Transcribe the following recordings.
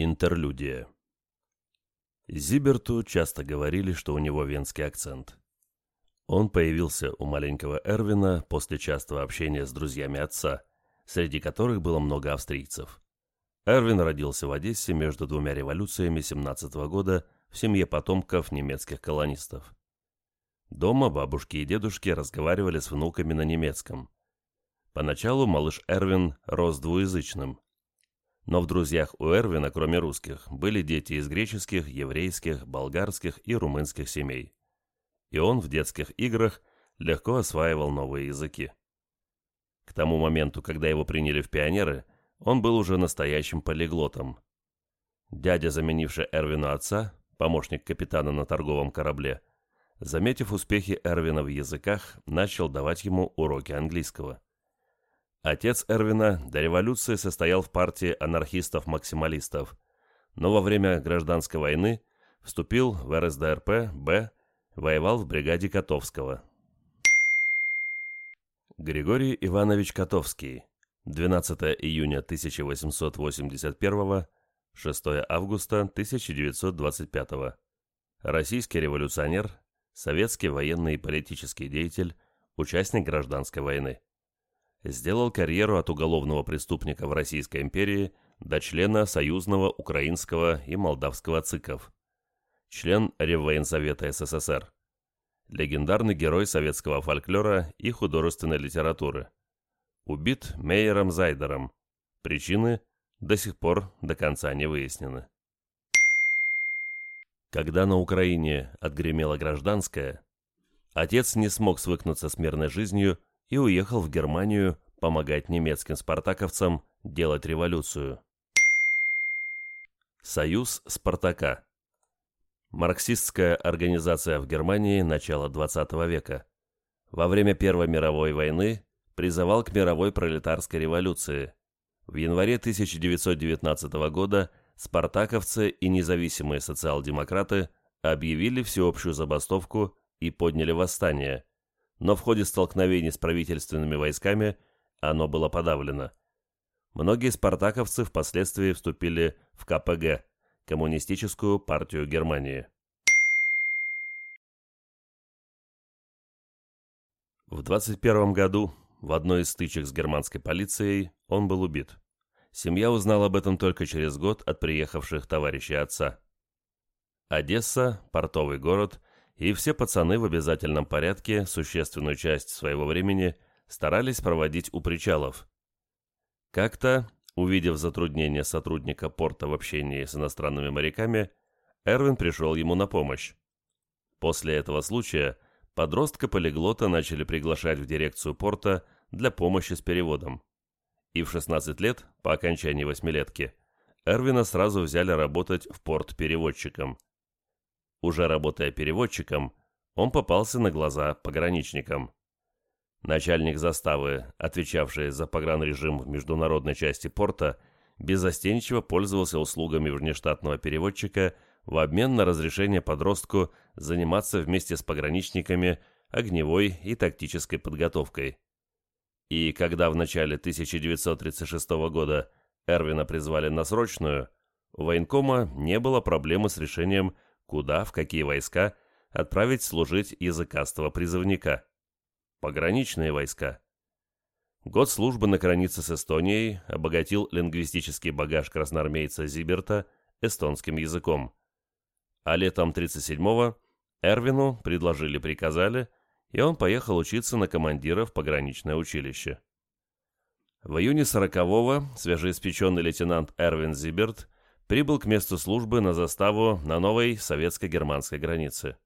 Интерлюдия Зиберту часто говорили, что у него венский акцент. Он появился у маленького Эрвина после частого общения с друзьями отца, среди которых было много австрийцев. Эрвин родился в Одессе между двумя революциями 17 -го года в семье потомков немецких колонистов. Дома бабушки и дедушки разговаривали с внуками на немецком. Поначалу малыш Эрвин рос двуязычным – но в друзьях у Эрвина, кроме русских, были дети из греческих, еврейских, болгарских и румынских семей. И он в детских играх легко осваивал новые языки. К тому моменту, когда его приняли в пионеры, он был уже настоящим полиглотом. Дядя, заменивший Эрвину отца, помощник капитана на торговом корабле, заметив успехи Эрвина в языках, начал давать ему уроки английского. Отец Эрвина до революции состоял в партии анархистов-максималистов, но во время гражданской войны вступил в РСДРП, Б, воевал в бригаде Котовского. Григорий Иванович Котовский, 12 июня 1881, 6 августа 1925. Российский революционер, советский военный и политический деятель, участник гражданской войны сделал карьеру от уголовного преступника в Российской империи до члена союзного украинского и молдавского ЦИКов, член Реввоенсовета СССР, легендарный герой советского фольклора и художественной литературы. Убит Мейером Зайдером. Причины до сих пор до конца не выяснены. Когда на Украине отгремела гражданская, отец не смог свыкнуться с мирной жизнью и уехал в Германию помогать немецким спартаковцам делать революцию. Союз Спартака Марксистская организация в Германии начала XX века. Во время Первой мировой войны призывал к мировой пролетарской революции. В январе 1919 года спартаковцы и независимые социал-демократы объявили всеобщую забастовку и подняли восстание – но в ходе столкновений с правительственными войсками оно было подавлено. Многие спартаковцы впоследствии вступили в КПГ, Коммунистическую партию Германии. В 21 году в одной из стычек с германской полицией он был убит. Семья узнала об этом только через год от приехавших товарищей отца. Одесса, портовый город, и все пацаны в обязательном порядке существенную часть своего времени старались проводить у причалов. Как-то, увидев затруднение сотрудника порта в общении с иностранными моряками, Эрвин пришел ему на помощь. После этого случая подростка-полиглота начали приглашать в дирекцию порта для помощи с переводом. И в 16 лет, по окончании восьмилетки, Эрвина сразу взяли работать в порт переводчиком – уже работая переводчиком, он попался на глаза пограничникам. Начальник заставы, отвечавший за погранрежим в международной части порта, беззастенчиво пользовался услугами внештатного переводчика в обмен на разрешение подростку заниматься вместе с пограничниками огневой и тактической подготовкой. И когда в начале 1936 года Эрвина призвали на срочную, у военкома не было проблемы с решением куда, в какие войска отправить служить языкастого призывника. Пограничные войска. Год службы на границе с Эстонией обогатил лингвистический багаж красноармейца Зиберта эстонским языком. А летом 37-го Эрвину предложили-приказали, и он поехал учиться на командира в пограничное училище. В июне 40-го свежеиспеченный лейтенант Эрвин Зиберт прибыл к месту службы на заставу на новой советско-германской границе.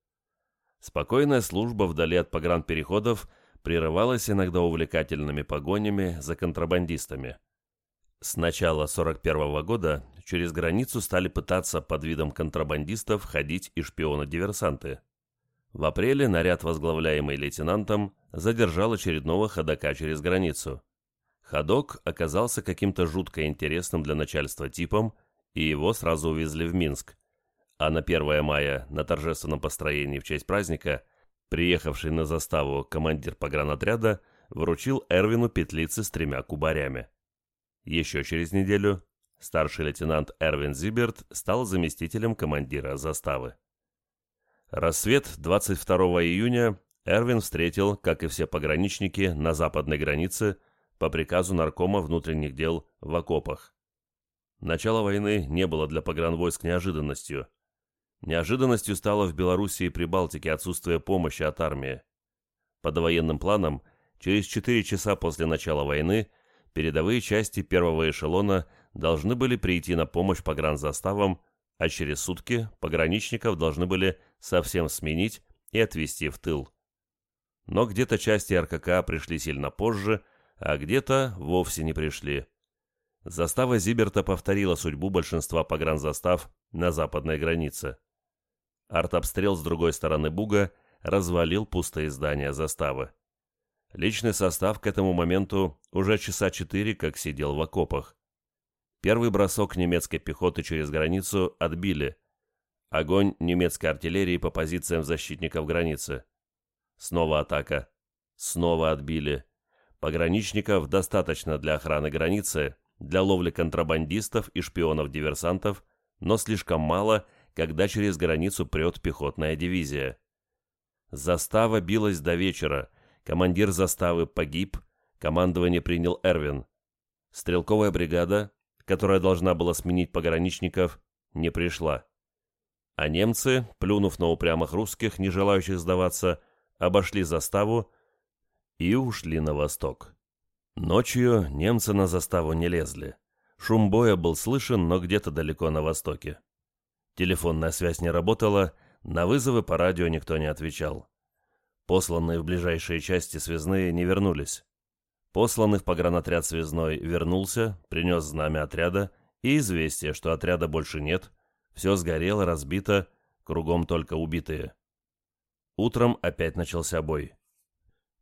Спокойная служба вдали от погранпереходов прерывалась иногда увлекательными погонями за контрабандистами. С начала 41 года через границу стали пытаться под видом контрабандистов ходить и шпионы-диверсанты. В апреле наряд, возглавляемый лейтенантом, задержал очередного ходока через границу. Ходок оказался каким-то жутко интересным для начальства типом, и его сразу увезли в Минск. А на 1 мая на торжественном построении в честь праздника приехавший на заставу командир погранотряда вручил Эрвину петлицы с тремя кубарями. Еще через неделю Старший лейтенант Эрвин Зиберт стал заместителем командира заставы. Рассвет 22 июня Эрвин встретил, как и все пограничники, на западной границе по приказу наркома внутренних дел в окопах. Начало войны не было для погранвойск неожиданностью. Неожиданностью стало в Белоруссии и Прибалтике отсутствие помощи от армии. По довоенным планам, через 4 часа после начала войны передовые части первого эшелона должны были прийти на помощь погранзаставам, а через сутки пограничников должны были совсем сменить и отвезти в тыл. Но где-то части РКК пришли сильно позже, а где-то вовсе не пришли. Застава Зиберта повторила судьбу большинства погранзастав на западной границе. Артобстрел с другой стороны Буга развалил пустые здания заставы. Личный состав к этому моменту уже часа четыре как сидел в окопах. Первый бросок немецкой пехоты через границу отбили. Огонь немецкой артиллерии по позициям защитников границы. Снова атака. Снова отбили. Пограничников достаточно для охраны границы, для ловли контрабандистов и шпионов-диверсантов, но слишком мало, когда через границу прет пехотная дивизия. Застава билась до вечера, командир заставы погиб, командование принял Эрвин. Стрелковая бригада, которая должна была сменить пограничников, не пришла. А немцы, плюнув на упрямых русских, не желающих сдаваться, обошли заставу и ушли на восток. Ночью немцы на заставу не лезли. Шум боя был слышен, но где-то далеко на востоке. Телефонная связь не работала, на вызовы по радио никто не отвечал. Посланные в ближайшие части связные не вернулись. Посланный в погранотряд связной вернулся, принес знамя отряда и известие, что отряда больше нет, все сгорело, разбито, кругом только убитые. Утром опять начался бой.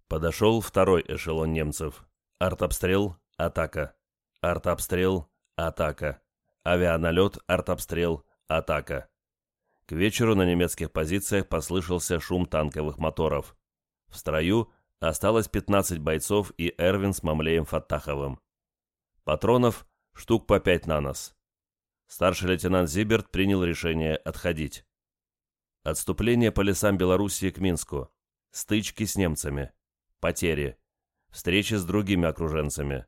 Подошел второй эшелон немцев. Артобстрел, атака. Артобстрел, атака. Авианалет, артобстрел, атака. К вечеру на немецких позициях послышался шум танковых моторов. В строю осталось 15 бойцов и Эрвин с Мамлеем Фаттаховым. Патронов штук по пять на нос. Старший лейтенант Зиберт принял решение отходить. Отступление по лесам Белоруссии к Минску. Стычки с немцами. Потери. Встречи с другими окруженцами.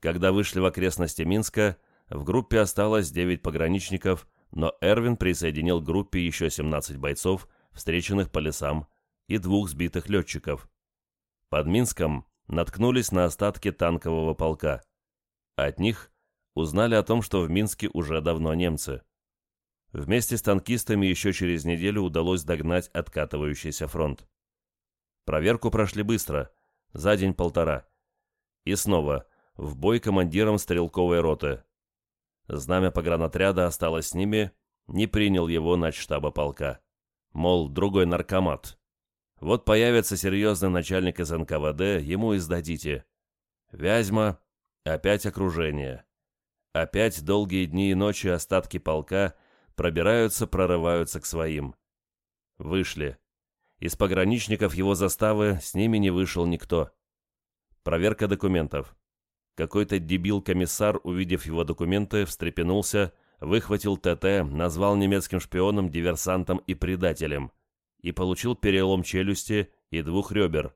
Когда вышли в окрестности Минска, в группе осталось 9 пограничников, но Эрвин присоединил к группе еще 17 бойцов, встреченных по лесам, и двух сбитых летчиков. Под Минском наткнулись на остатки танкового полка. От них узнали о том, что в Минске уже давно немцы. Вместе с танкистами еще через неделю удалось догнать откатывающийся фронт. Проверку прошли быстро, за день-полтора. И снова в бой командиром стрелковой роты. Знамя погранотряда осталось с ними, не принял его штаба полка. Мол, другой наркомат. Вот появится серьезный начальник из НКВД, ему и сдадите. Вязьма, опять окружение. Опять долгие дни и ночи остатки полка пробираются, прорываются к своим. Вышли. Из пограничников его заставы с ними не вышел никто. Проверка документов. Какой-то дебил-комиссар, увидев его документы, встрепенулся, выхватил ТТ, назвал немецким шпионом, диверсантом и предателем и получил перелом челюсти и двух ребер.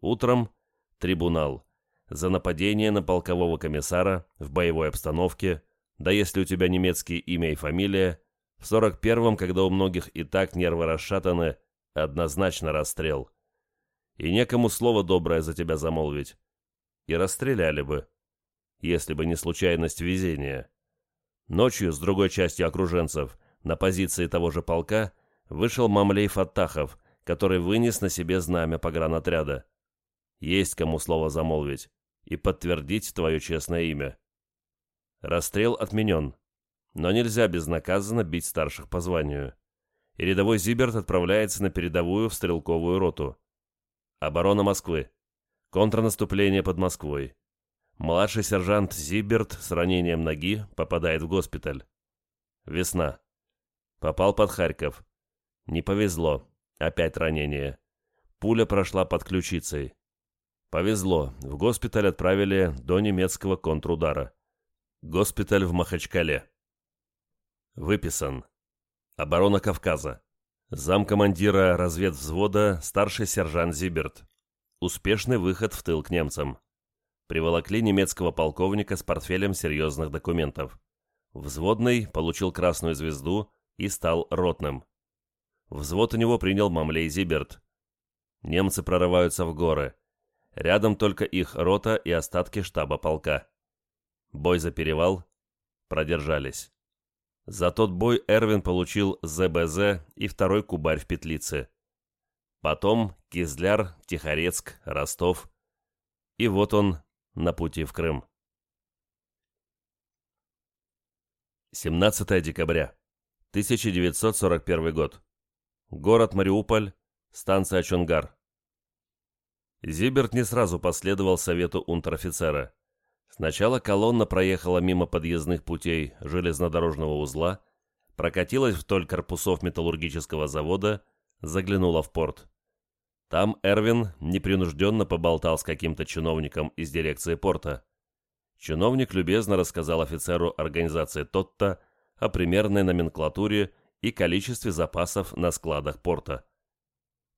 Утром трибунал за нападение на полкового комиссара в боевой обстановке да если у тебя немецкие имя и фамилия, в 41-м, когда у многих и так нервы расшатаны, однозначно расстрел. И некому слово доброе за тебя замолвить. И расстреляли бы, если бы не случайность везения. Ночью с другой частью окруженцев на позиции того же полка вышел Мамлей Фаттахов, который вынес на себе знамя погранотряда. Есть кому слово замолвить и подтвердить твое честное имя. Расстрел отменен. Но нельзя безнаказанно бить старших по званию. И рядовой Зиберт отправляется на передовую в стрелковую роту. Оборона Москвы. Контрнаступление под Москвой. Младший сержант Зиберт с ранением ноги попадает в госпиталь. Весна. Попал под Харьков. Не повезло. Опять ранение. Пуля прошла под ключицей. Повезло. В госпиталь отправили до немецкого контрудара. Госпиталь в Махачкале. Выписан. Оборона Кавказа. Замкомандира разведвзвода старший сержант Зиберт. Успешный выход в тыл к немцам. Приволокли немецкого полковника с портфелем серьезных документов. Взводный получил красную звезду и стал ротным. Взвод у него принял Мамлей Зиберт. Немцы прорываются в горы. Рядом только их рота и остатки штаба полка. Бой за перевал. Продержались. За тот бой Эрвин получил ЗБЗ и второй кубарь в петлице. Потом Кизляр, Тихорецк, Ростов. И вот он на пути в Крым. 17 декабря. 1941 год. Город Мариуполь, станция Чонгар. Зиберт не сразу последовал совету унтер-офицера. Сначала колонна проехала мимо подъездных путей железнодорожного узла, прокатилась вдоль корпусов металлургического завода, заглянула в порт. Там Эрвин непринужденно поболтал с каким-то чиновником из дирекции порта. Чиновник любезно рассказал офицеру организации Тотта о примерной номенклатуре и количестве запасов на складах порта.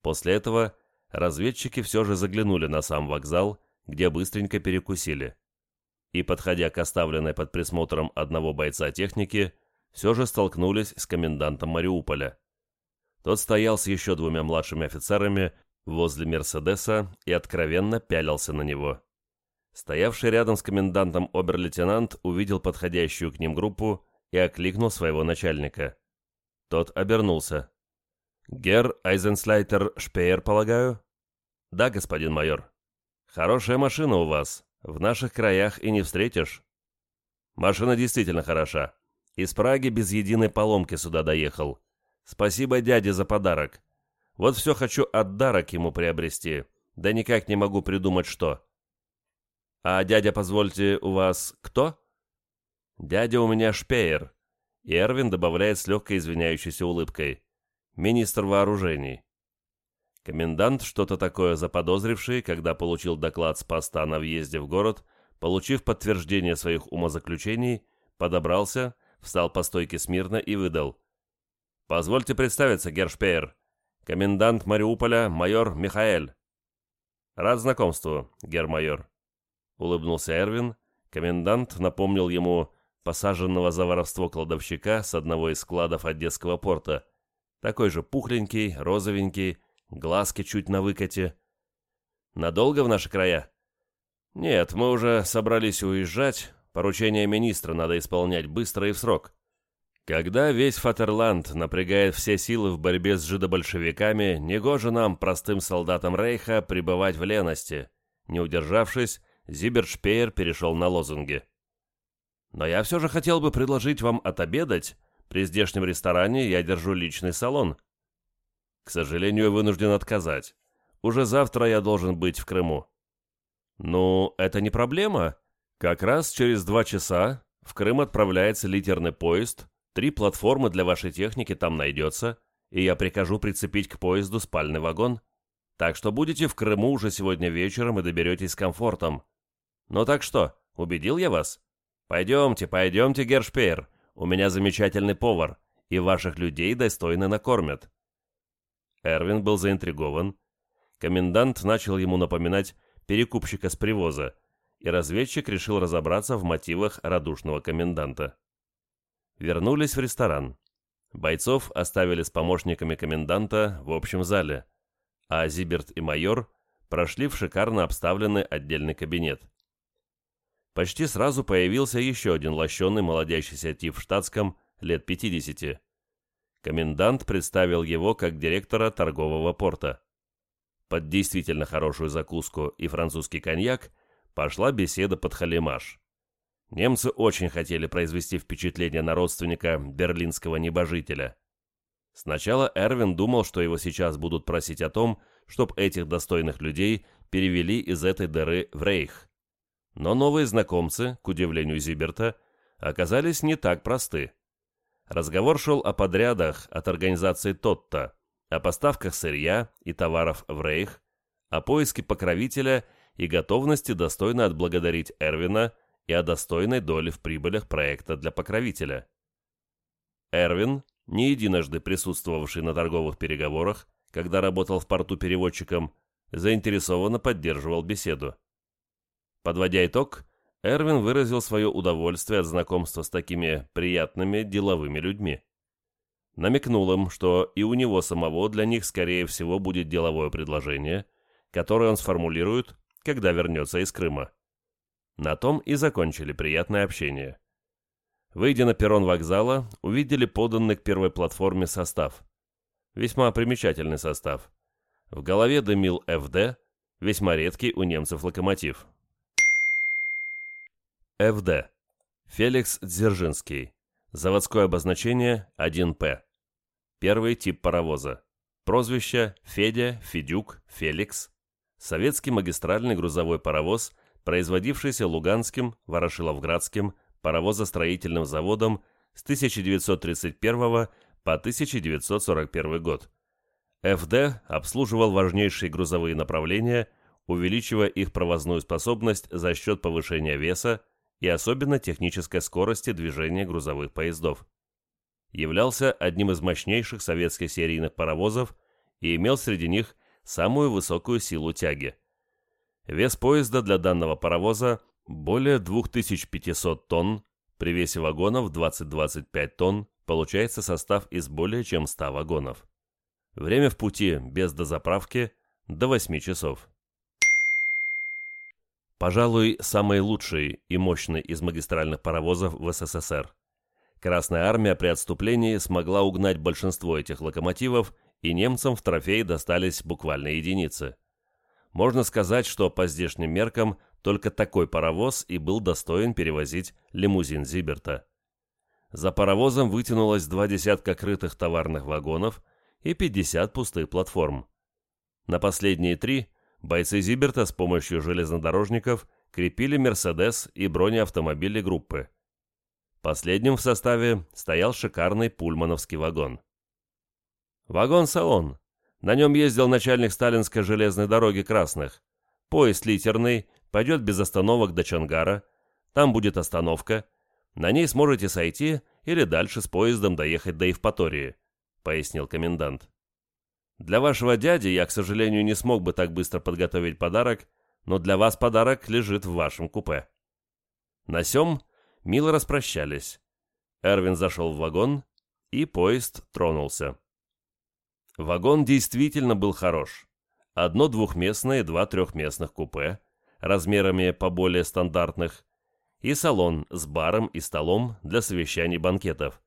После этого разведчики все же заглянули на сам вокзал, где быстренько перекусили. И, подходя к оставленной под присмотром одного бойца техники, все же столкнулись с комендантом Мариуполя. Тот стоял с еще двумя младшими офицерами возле Мерседеса и откровенно пялился на него. Стоявший рядом с комендантом обер-лейтенант увидел подходящую к ним группу и окликнул своего начальника. Тот обернулся. «Гер Айзенслайтер Шпеер, полагаю?» «Да, господин майор». «Хорошая машина у вас. В наших краях и не встретишь». «Машина действительно хороша. Из Праги без единой поломки сюда доехал. Спасибо дяде за подарок. Вот все хочу отдарок ему приобрести, да никак не могу придумать что». «А дядя, позвольте, у вас кто?» «Дядя у меня Шпеер. И Эрвин добавляет с легкой извиняющейся улыбкой. «Министр вооружений». Комендант, что-то такое заподозривший, когда получил доклад с поста на въезде в город, получив подтверждение своих умозаключений, подобрался, встал по стойке смирно и выдал. «Позвольте представиться, Гершпеер. Комендант Мариуполя, майор Михаэль». «Рад знакомству, гермайор», — улыбнулся Эрвин. Комендант напомнил ему посаженного за воровство кладовщика с одного из складов Одесского порта. Такой же пухленький, розовенький, глазки чуть на выкате. Надолго в наши края? Нет, мы уже собрались уезжать. Поручение министра надо исполнять быстро и в срок. Когда весь Фатерланд напрягает все силы в борьбе с жидобольшевиками, негоже нам, простым солдатам Рейха, пребывать в лености. Не удержавшись, Зибершпеер перешел на лозунги. Но я все же хотел бы предложить вам отобедать. При здешнем ресторане я держу личный салон. К сожалению, вынужден отказать. Уже завтра я должен быть в Крыму. Ну, это не проблема. Как раз через два часа в Крым отправляется литерный поезд, три платформы для вашей техники там найдется, и я прикажу прицепить к поезду спальный вагон. Так что будете в Крыму уже сегодня вечером и доберетесь с комфортом. Ну так что, убедил я вас? «Пойдемте, пойдемте, Гершпеер, у меня замечательный повар, и ваших людей достойно накормят». Эрвин был заинтригован. Комендант начал ему напоминать перекупщика с привоза, и разведчик решил разобраться в мотивах радушного коменданта. Вернулись в ресторан. Бойцов оставили с помощниками коменданта в общем зале, а Зиберт и майор прошли в шикарно обставленный отдельный кабинет почти сразу появился еще один лощеный молодящийся тип в штатском, лет 50. Комендант представил его как директора торгового порта. Под действительно хорошую закуску и французский коньяк пошла беседа под халимаш. Немцы очень хотели произвести впечатление на родственника берлинского небожителя. Сначала Эрвин думал, что его сейчас будут просить о том, чтобы этих достойных людей перевели из этой дыры в рейх. Но новые знакомцы, к удивлению Зиберта, оказались не так просты. Разговор шел о подрядах от организации Тотта, о поставках сырья и товаров в Рейх, о поиске покровителя и готовности достойно отблагодарить Эрвина и о достойной доле в прибылях проекта для покровителя. Эрвин, не единожды присутствовавший на торговых переговорах, когда работал в порту переводчиком, заинтересованно поддерживал беседу. Подводя итог, Эрвин выразил свое удовольствие от знакомства с такими приятными деловыми людьми. Намекнул им, что и у него самого для них, скорее всего, будет деловое предложение, которое он сформулирует, когда вернется из Крыма. На том и закончили приятное общение. Выйдя на перрон вокзала, увидели поданный к первой платформе состав. Весьма примечательный состав. В голове дымил ФД, весьма редкий у немцев локомотив. ФД. Феликс Дзержинский. Заводское обозначение 1П. Первый тип паровоза. Прозвище Федя, Федюк, Феликс. Советский магистральный грузовой паровоз, производившийся Луганским, Ворошиловградским, паровозостроительным заводом с 1931 по 1941 год. ФД обслуживал важнейшие грузовые направления, увеличивая их провозную способность за счет повышения веса и особенно технической скорости движения грузовых поездов. Являлся одним из мощнейших советских серийных паровозов и имел среди них самую высокую силу тяги. Вес поезда для данного паровоза более 2500 тонн, при весе вагонов 20-25 тонн получается состав из более чем 100 вагонов. Время в пути без дозаправки до 8 часов. Пожалуй, самый лучший и мощный из магистральных паровозов в СССР. Красная армия при отступлении смогла угнать большинство этих локомотивов, и немцам в трофей достались буквально единицы. Можно сказать, что по здешним меркам только такой паровоз и был достоин перевозить лимузин Зиберта. За паровозом вытянулось два десятка крытых товарных вагонов и 50 пустых платформ. На последние три бойцы Зиберта с помощью железнодорожников крепили «Мерседес» и бронеавтомобили группы. Последним в составе стоял шикарный пульмановский вагон. Вагон-салон. На нем ездил начальник сталинской железной дороги Красных. Поезд литерный, пойдет без остановок до Чангара. Там будет остановка. На ней сможете сойти или дальше с поездом доехать до Евпатории», — пояснил комендант. «Для вашего дяди я, к сожалению, не смог бы так быстро подготовить подарок, но для вас подарок лежит в вашем купе». На сём мило распрощались. Эрвин зашел в вагон, и поезд тронулся. Вагон действительно был хорош. Одно двухместное и два трехместных купе, размерами поболее стандартных, и салон с баром и столом для совещаний банкетов.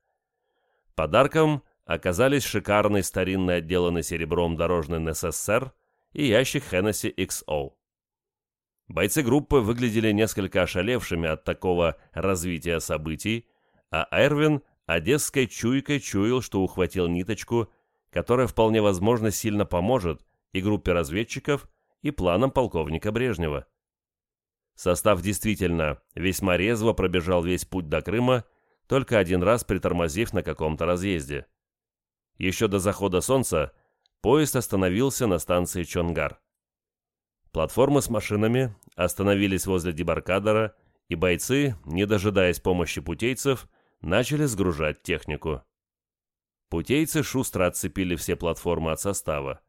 Подарком оказались шикарный старинный отделанный серебром дорожный НССР и ящик Hennessy XO. Бойцы группы выглядели несколько ошалевшими от такого развития событий, а Эрвин одесской чуйкой чуял, что ухватил ниточку которая вполне возможно сильно поможет и группе разведчиков, и планам полковника Брежнева. Состав действительно весьма резво пробежал весь путь до Крыма, только один раз притормозив на каком-то разъезде. Еще до захода солнца поезд остановился на станции Чонгар. Платформы с машинами остановились возле дебаркадера, и бойцы, не дожидаясь помощи путейцев, начали сгружать технику. Путейцы шустро отцепили все платформы от состава.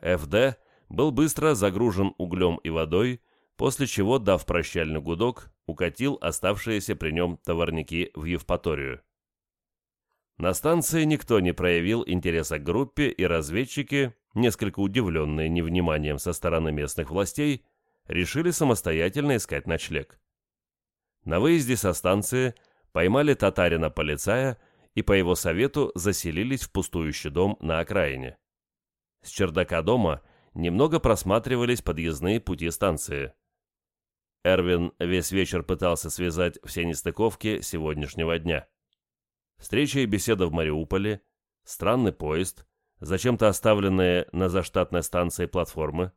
ФД был быстро загружен углем и водой, после чего, дав прощальный гудок, укатил оставшиеся при нем товарники в Евпаторию. На станции никто не проявил интереса к группе, и разведчики, несколько удивленные невниманием со стороны местных властей, решили самостоятельно искать ночлег. На выезде со станции поймали татарина-полицая и по его совету заселились в пустующий дом на окраине. С чердака дома немного просматривались подъездные пути станции. Эрвин весь вечер пытался связать все нестыковки сегодняшнего дня. Встреча и беседа в Мариуполе, странный поезд, зачем-то оставленные на заштатной станции платформы.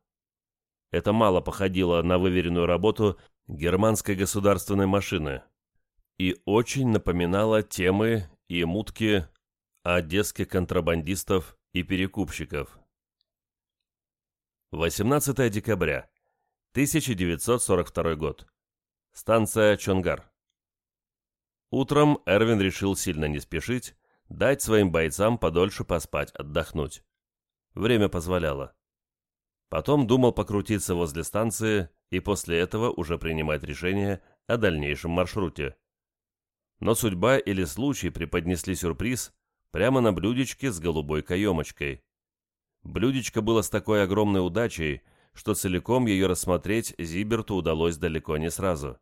Это мало походило на выверенную работу германской государственной машины и очень напоминало темы и мутки одесских контрабандистов и перекупщиков. 18 декабря, 1942 год. Станция Чонгар. Утром Эрвин решил сильно не спешить, дать своим бойцам подольше поспать, отдохнуть. Время позволяло. Потом думал покрутиться возле станции и после этого уже принимать решение о дальнейшем маршруте. Но судьба или случай преподнесли сюрприз прямо на блюдечке с голубой каемочкой. Блюдечко было с такой огромной удачей, что целиком ее рассмотреть Зиберту удалось далеко не сразу.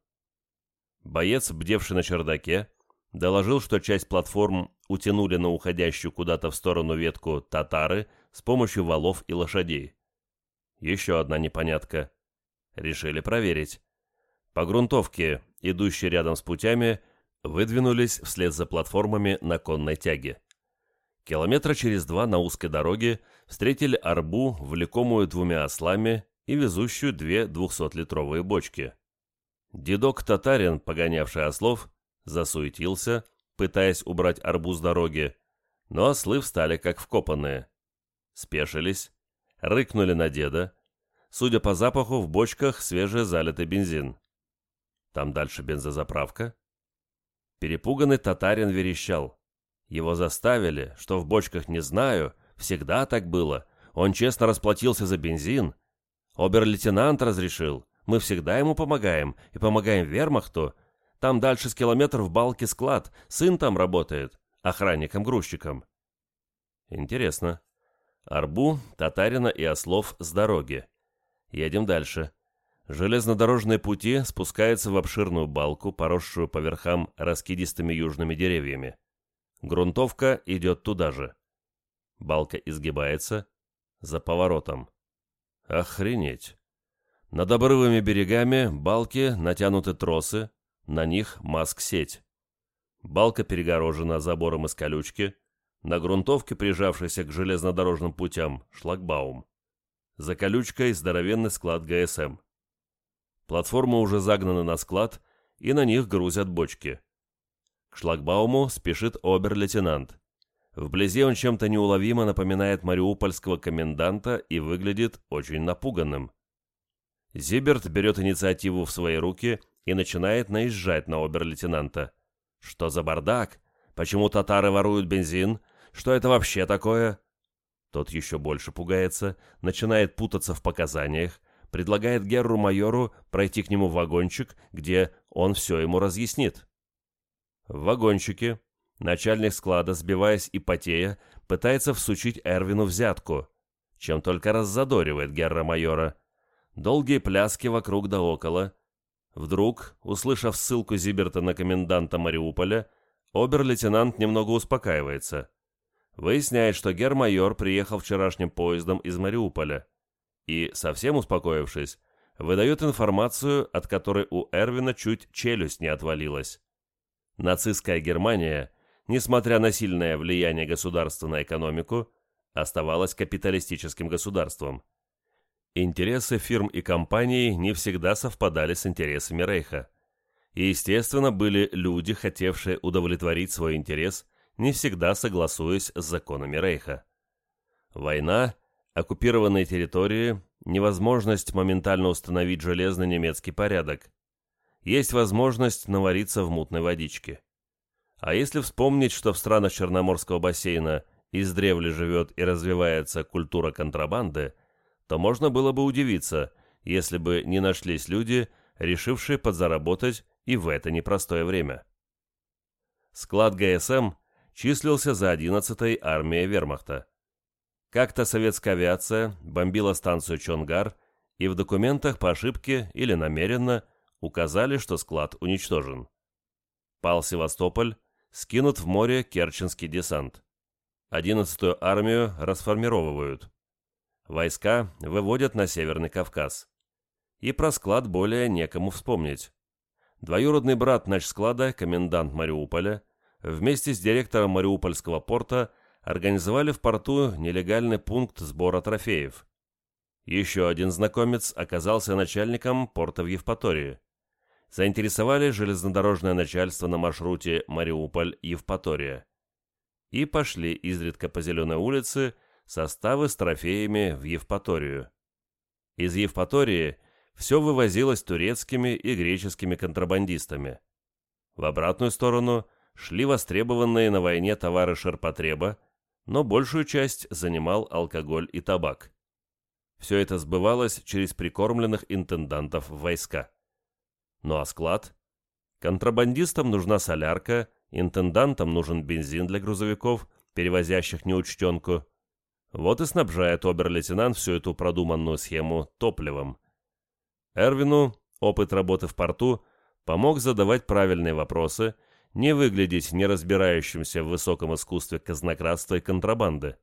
Боец, бдевший на чердаке, доложил, что часть платформ утянули на уходящую куда-то в сторону ветку татары с помощью валов и лошадей. Еще одна непонятка. Решили проверить. По грунтовке, идущей рядом с путями, выдвинулись вслед за платформами на конной тяге. Километра через два на узкой дороге встретили арбу, влекомую двумя ослами и везущую две двухсотлитровые бочки. Дедок татарин, погонявший ослов, засуетился, пытаясь убрать арбу с дороги, но ослы встали как вкопанные. Спешились, рыкнули на деда. Судя по запаху, в бочках свежезалитый бензин. Там дальше бензозаправка. Перепуганный татарин верещал. Его заставили, что в бочках не знаю, всегда так было. Он честно расплатился за бензин. Обер-лейтенант разрешил. Мы всегда ему помогаем, и помогаем вермахту. Там дальше с километров в балке склад, сын там работает, охранником-грузчиком. Интересно. Арбу, Татарина и Ослов с дороги. Едем дальше. Железнодорожные пути спускаются в обширную балку, поросшую по верхам раскидистыми южными деревьями. Грунтовка идет туда же. Балка изгибается за поворотом. Охренеть. Над обрывами берегами балки натянуты тросы, на них маск-сеть. Балка перегорожена забором из колючки, на грунтовке, прижавшейся к железнодорожным путям, шлагбаум. За колючкой здоровенный склад ГСМ. Платформа уже загнана на склад, и на них грузят бочки. К шлагбауму спешит обер-лейтенант. Вблизи он чем-то неуловимо напоминает мариупольского коменданта и выглядит очень напуганным. Зиберт берет инициативу в свои руки и начинает наезжать на обер-лейтенанта. «Что за бардак? Почему татары воруют бензин? Что это вообще такое?» Тот еще больше пугается, начинает путаться в показаниях, предлагает Герру-майору пройти к нему в вагончик, где он все ему разъяснит. В вагончике начальник склада, сбиваясь и потея, пытается всучить Эрвину взятку, чем только раззадоривает Герра-майора. Долгие пляски вокруг да около. Вдруг, услышав ссылку Зиберта на коменданта Мариуполя, обер-лейтенант немного успокаивается – Выясняет, что гермайор приехал вчерашним поездом из Мариуполя и, совсем успокоившись, выдает информацию, от которой у Эрвина чуть челюсть не отвалилась. Нацистская Германия, несмотря на сильное влияние государства на экономику, оставалась капиталистическим государством. Интересы фирм и компаний не всегда совпадали с интересами Рейха. И, естественно, были люди, хотевшие удовлетворить свой интерес – не всегда согласуясь с законами Рейха. Война, оккупированные территории, невозможность моментально установить железный немецкий порядок. Есть возможность навариться в мутной водичке. А если вспомнить, что в странах Черноморского бассейна издревле живет и развивается культура контрабанды, то можно было бы удивиться, если бы не нашлись люди, решившие подзаработать и в это непростое время. Склад ГСМ числился за 11-й армией вермахта. Как-то советская авиация бомбила станцию Чонгар, и в документах по ошибке или намеренно указали, что склад уничтожен. Пал Севастополь, скинут в море Керченский десант. 11-ю армию расформировывают. Войска выводят на Северный Кавказ. И про склад более некому вспомнить. Двоюродный брат начсклада, комендант Мариуполя, вместе с директором Мариупольского порта организовали в порту нелегальный пункт сбора трофеев. Еще один знакомец оказался начальником порта в Евпатории. Заинтересовали железнодорожное начальство на маршруте Мариуполь-Евпатория. И пошли изредка по Зеленой улице составы с трофеями в Евпаторию. Из Евпатории все вывозилось турецкими и греческими контрабандистами. В обратную сторону шли востребованные на войне товары ширпотреба, но большую часть занимал алкоголь и табак. Все это сбывалось через прикормленных интендантов войска. Ну а склад? Контрабандистам нужна солярка, интендантам нужен бензин для грузовиков, перевозящих неучтенку. Вот и снабжает обер-лейтенант всю эту продуманную схему топливом. Эрвину опыт работы в порту помог задавать правильные вопросы, не выглядеть не разбирающимся в высоком искусстве казнократства и контрабанды.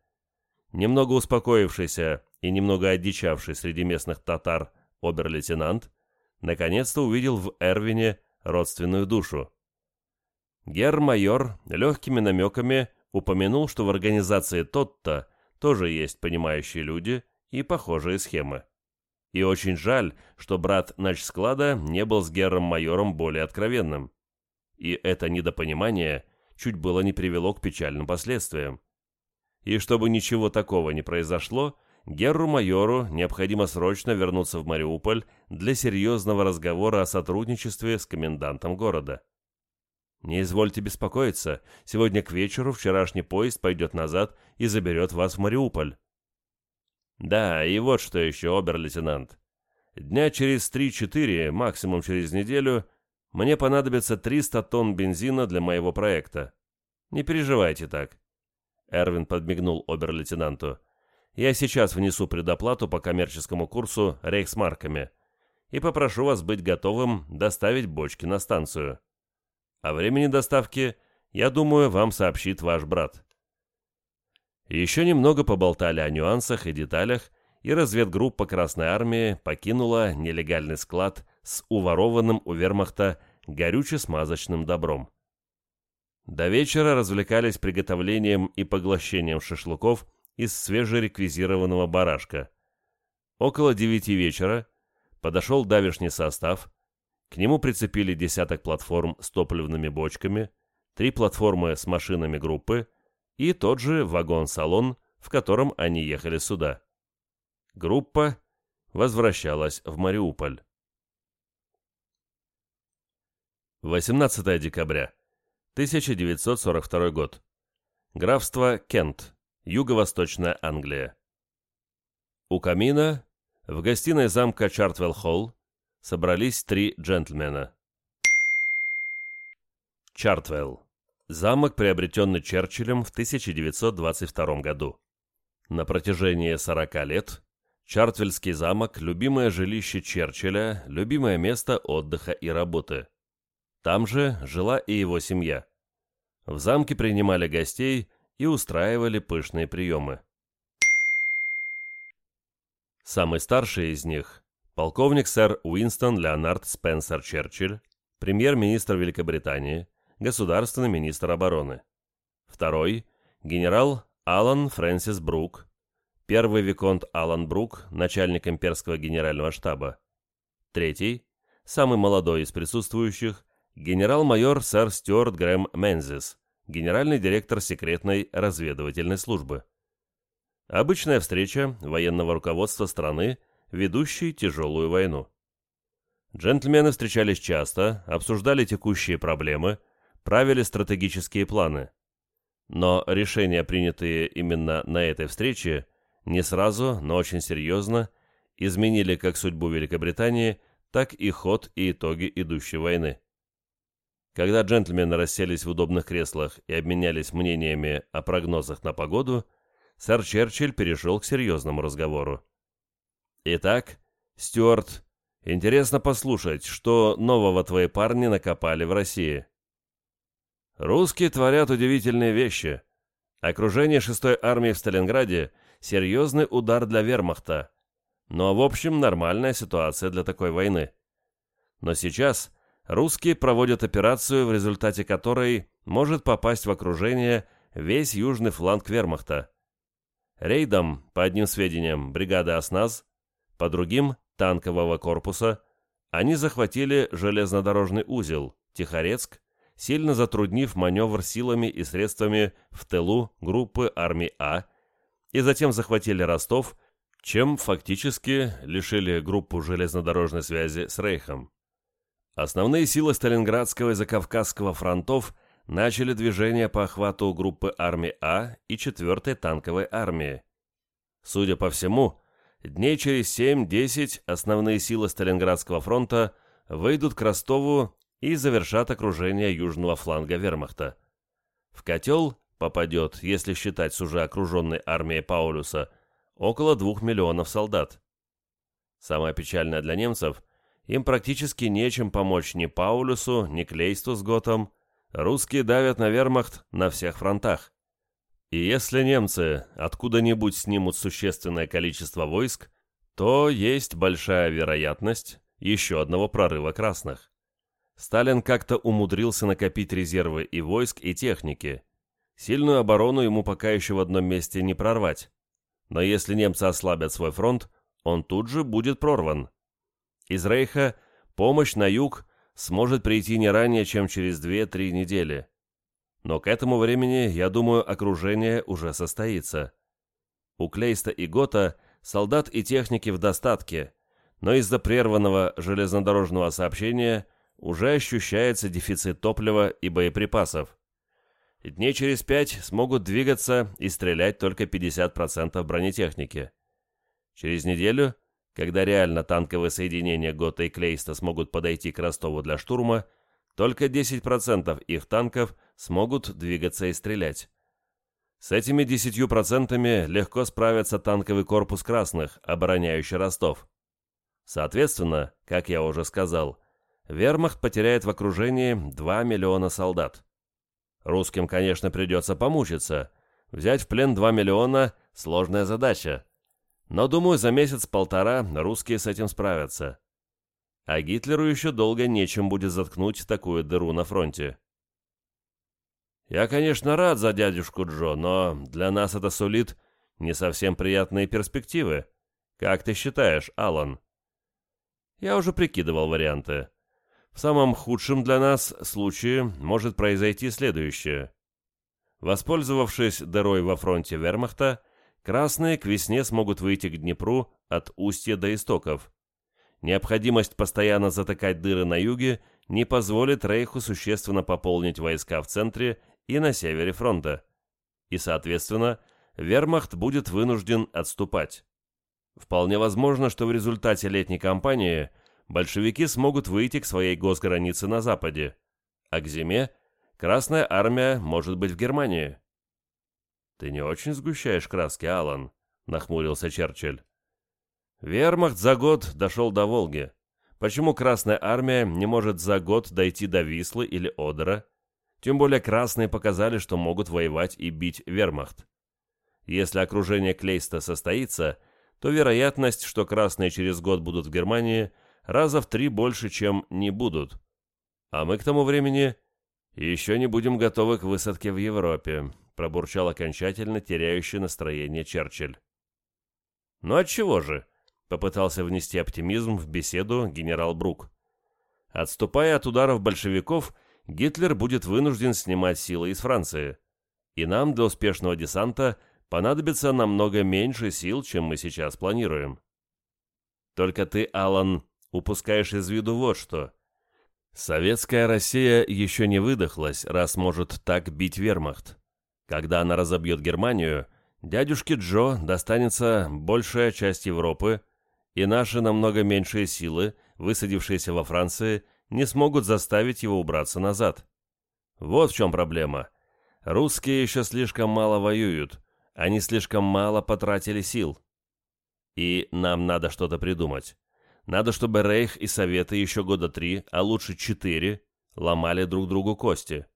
Немного успокоившийся и немного одичавший среди местных татар обер-лейтенант наконец-то увидел в Эрвине родственную душу. Гер-майор легкими намеками упомянул, что в организации тот-то тоже есть понимающие люди и похожие схемы. И очень жаль, что брат начсклада не был с Гером-майором более откровенным. И это недопонимание чуть было не привело к печальным последствиям. И чтобы ничего такого не произошло, Герру-майору необходимо срочно вернуться в Мариуполь для серьезного разговора о сотрудничестве с комендантом города. Не извольте беспокоиться, сегодня к вечеру вчерашний поезд пойдет назад и заберет вас в Мариуполь. Да, и вот что еще, обер-лейтенант. Дня через 3-4, максимум через неделю, мне понадобится 300 тонн бензина для моего проекта. Не переживайте так. Эрвин подмигнул обер-лейтенанту. Я сейчас внесу предоплату по коммерческому курсу рейхсмарками и попрошу вас быть готовым доставить бочки на станцию. О времени доставки, я думаю, вам сообщит ваш брат. Еще немного поболтали о нюансах и деталях, и разведгруппа Красной Армии покинула нелегальный склад с уворованным у вермахта горюче-смазочным добром. До вечера развлекались приготовлением и поглощением шашлыков из свежереквизированного барашка. Около девяти вечера подошел давишний состав, к нему прицепили десяток платформ с топливными бочками, три платформы с машинами группы и тот же вагон-салон, в котором они ехали сюда. Группа возвращалась в Мариуполь. 18 декабря, 1942 год. Графство Кент, Юго-Восточная Англия. У камина, в гостиной замка Чартвелл-Холл, собрались три джентльмена. Чартвелл. Замок, приобретенный Черчиллем в 1922 году. На протяжении 40 лет Чартвельский замок – любимое жилище Черчилля, любимое место отдыха и работы. Там же жила и его семья. В замке принимали гостей и устраивали пышные приемы. Самый старший из них – полковник сэр Уинстон Леонард Спенсер Черчилль, премьер-министр Великобритании, государственный министр обороны. Второй – генерал Алан Фрэнсис Брук, первый виконт Алан Брук, начальник имперского генерального штаба. Третий – самый молодой из присутствующих – генерал-майор сэр Стюарт Грэм Мензис, генеральный директор секретной разведывательной службы. Обычная встреча военного руководства страны, ведущей тяжелую войну. Джентльмены встречались часто, обсуждали текущие проблемы, правили стратегические планы. Но решения, принятые именно на этой встрече, не сразу, но очень серьезно, изменили как судьбу Великобритании, так и ход и итоги идущей войны. Когда джентльмены расселись в удобных креслах и обменялись мнениями о прогнозах на погоду, сэр Черчилль перешел к серьезному разговору. «Итак, Стюарт, интересно послушать, что нового твои парни накопали в России?» «Русские творят удивительные вещи. Окружение шестой армии в Сталинграде – серьезный удар для вермахта. Но, в общем, нормальная ситуация для такой войны. Но сейчас русские проводят операцию, в результате которой может попасть в окружение весь южный фланг вермахта. Рейдом, по одним сведениям, бригады «Осназ», по другим – танкового корпуса, они захватили железнодорожный узел, Тихорецк, сильно затруднив маневр силами и средствами в тылу группы армии А, и затем захватили Ростов, чем фактически лишили группу железнодорожной связи с Рейхом. Основные силы Сталинградского и Закавказского фронтов начали движение по охвату группы армии А и 4-й танковой армии. Судя по всему, дней через 7-10 основные силы Сталинградского фронта выйдут к Ростову и завершат окружение южного фланга вермахта. В котел попадет, если считать с уже окруженной армией Паулюса, около двух миллионов солдат. Самое печальное для немцев, им практически нечем помочь ни Паулюсу, ни Клейсту с Готом. Русские давят на вермахт на всех фронтах. И если немцы откуда-нибудь снимут существенное количество войск, то есть большая вероятность еще одного прорыва красных. Сталин как-то умудрился накопить резервы и войск, и техники. Сильную оборону ему пока еще в одном месте не прорвать. Но если немцы ослабят свой фронт, он тут же будет прорван. Из Рейха помощь на юг сможет прийти не ранее, чем через 2-3 недели. Но к этому времени, я думаю, окружение уже состоится. У Клейста и Гота солдат и техники в достатке, но из-за прерванного железнодорожного сообщения уже ощущается дефицит топлива и боеприпасов. Дней через пять смогут двигаться и стрелять только 50% бронетехники. Через неделю, когда реально танковые соединения Гота и Клейста смогут подойти к Ростову для штурма, только 10% их танков смогут двигаться и стрелять. С этими 10% легко справится танковый корпус красных, обороняющий Ростов. Соответственно, как я уже сказал, вермахт потеряет в окружении 2 миллиона солдат. Русским, конечно, придется помучиться. Взять в плен 2 миллиона – сложная задача. Но, думаю, за месяц-полтора русские с этим справятся. А Гитлеру еще долго нечем будет заткнуть такую дыру на фронте. Я, конечно, рад за дядюшку Джо, но для нас это сулит не совсем приятные перспективы. Как ты считаешь, Алан? Я уже прикидывал варианты. В самом худшем для нас случае может произойти следующее. Воспользовавшись дырой во фронте вермахта, красные к весне смогут выйти к Днепру от устья до истоков. Необходимость постоянно затыкать дыры на юге не позволит Рейху существенно пополнить войска в центре и на севере фронта. И, соответственно, вермахт будет вынужден отступать. Вполне возможно, что в результате летней кампании – большевики смогут выйти к своей госгранице на западе, а к зиме Красная Армия может быть в Германии. «Ты не очень сгущаешь краски, Алан», — нахмурился Черчилль. «Вермахт за год дошел до Волги. Почему Красная Армия не может за год дойти до Вислы или Одера? Тем более красные показали, что могут воевать и бить вермахт. Если окружение Клейста состоится, то вероятность, что красные через год будут в Германии — раза в три больше, чем не будут. А мы к тому времени еще не будем готовы к высадке в Европе», пробурчал окончательно теряющий настроение Черчилль. «Ну отчего же?» — попытался внести оптимизм в беседу генерал Брук. «Отступая от ударов большевиков, Гитлер будет вынужден снимать силы из Франции, и нам для успешного десанта понадобится намного меньше сил, чем мы сейчас планируем. Только ты, Алан, упускаешь из виду вот что. Советская Россия еще не выдохлась, раз может так бить вермахт. Когда она разобьет Германию, дядюшке Джо достанется большая часть Европы, и наши намного меньшие силы, высадившиеся во Франции, не смогут заставить его убраться назад. Вот в чем проблема. Русские еще слишком мало воюют, они слишком мало потратили сил. И нам надо что-то придумать. Надо, чтобы Рейх и Советы еще года три, а лучше четыре, ломали друг другу кости.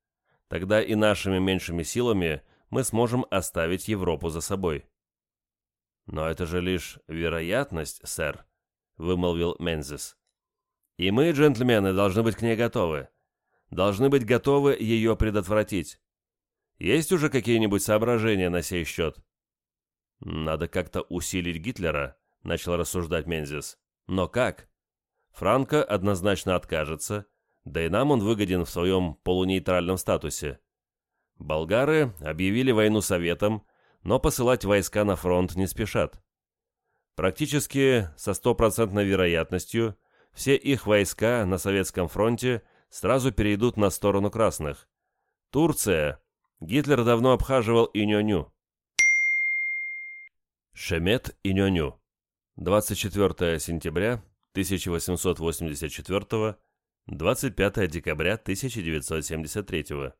Тогда и нашими меньшими силами мы сможем оставить Европу за собой. «Но это же лишь вероятность, сэр», — вымолвил Мензис. «И мы, джентльмены, должны быть к ней готовы. Должны быть готовы ее предотвратить. Есть уже какие-нибудь соображения на сей счет?» «Надо как-то усилить Гитлера», — начал рассуждать Мензис. Но как? Франко однозначно откажется, да и нам он выгоден в своем полунейтральном статусе. Болгары объявили войну Советам, но посылать войска на фронт не спешат. Практически со стопроцентной вероятностью все их войска на Советском фронте сразу перейдут на сторону красных. Турция. Гитлер давно обхаживал Иньоню. Шемет Иньоню. 24 сентября 1884 25 декабря 1973